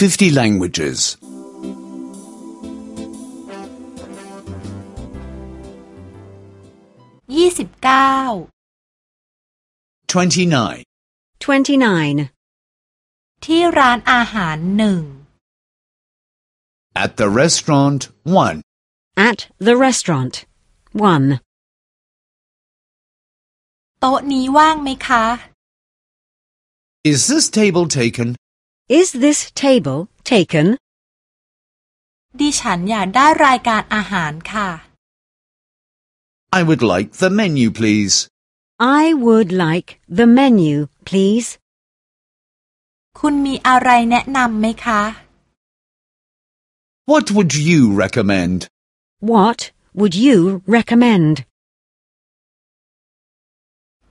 50 languages. ยี่สิบเก้า 29. 29. ที่ร้านอาหารหนึ่ง At the restaurant 1. At the restaurant. 1. โต๊ะนี้ว่างไหมคะ Is this table taken? Is this table taken? ดิฉันอยากได้รายการอาหารค่ะ I would like the menu, please. I would like the menu, please. คุณมีอะไรแนะนำไหมคะ What would you recommend? What would you recommend?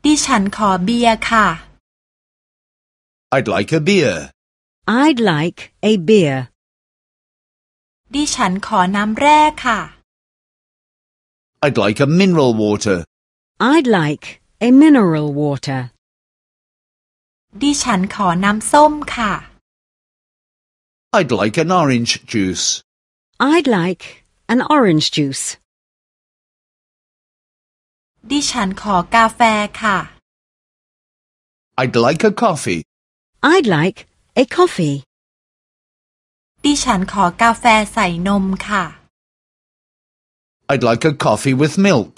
ดิฉันขอเบียร์ค่ะ I'd like a beer. I'd like a beer. ดิฉันขอน้ำแร่ค่ะ I'd like a mineral water. I'd like a mineral water. ดิฉันขอน้ำส้มค่ะ I'd like an orange juice. I'd like an orange juice. ดิฉันขอกาแฟค่ะ I'd like a coffee. I'd like a coffee. ดิฉันขอกาแฟใส่นมค่ะ I'd like a coffee with milk.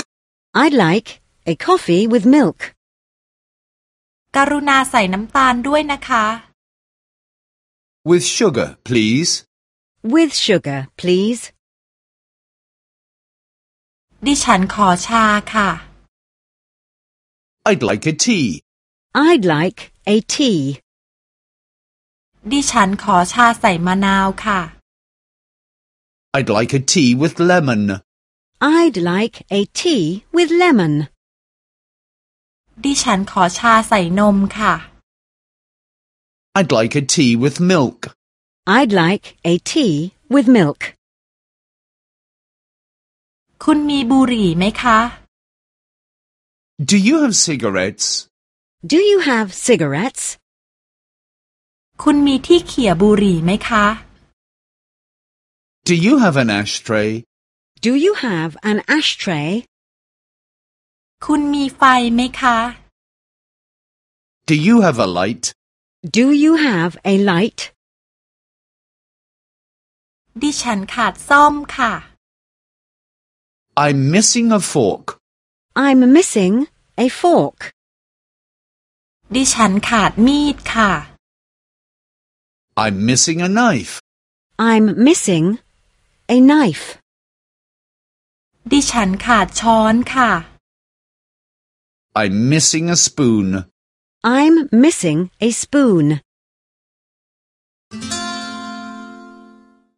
I'd like a coffee with milk. กรุณาใส่น้ำตาลด้วยนะคะ With sugar, please. With sugar, please. ดิฉันขอชาค่ะ I'd like a tea. I'd like a tea. ดิฉันขอชาใส่มะนาวค่ะ I'd like a tea with lemon. I'd like a tea with lemon. ดิฉันขอชาใส่นมค่ะ I'd like a tea with milk. I'd like a tea with milk. คุณมีบุหรี่ไหมคะ Do you have cigarettes? Do you have cigarettes? คุณมีที่เขี่ยบุหรี่ไหมคะ Do you have an ashtray? Do you have an ashtray? คุณมีไฟไหมคะ Do you have a light? Do you have a light? ดิฉันขาดซ่อมค่ะ I'm missing a fork. I'm missing a fork. ดิฉันขาดมีดค่ะ I'm missing a knife. I'm missing a knife. ดิฉันขาดช้อนค่ะ I'm missing a spoon. I'm missing a spoon.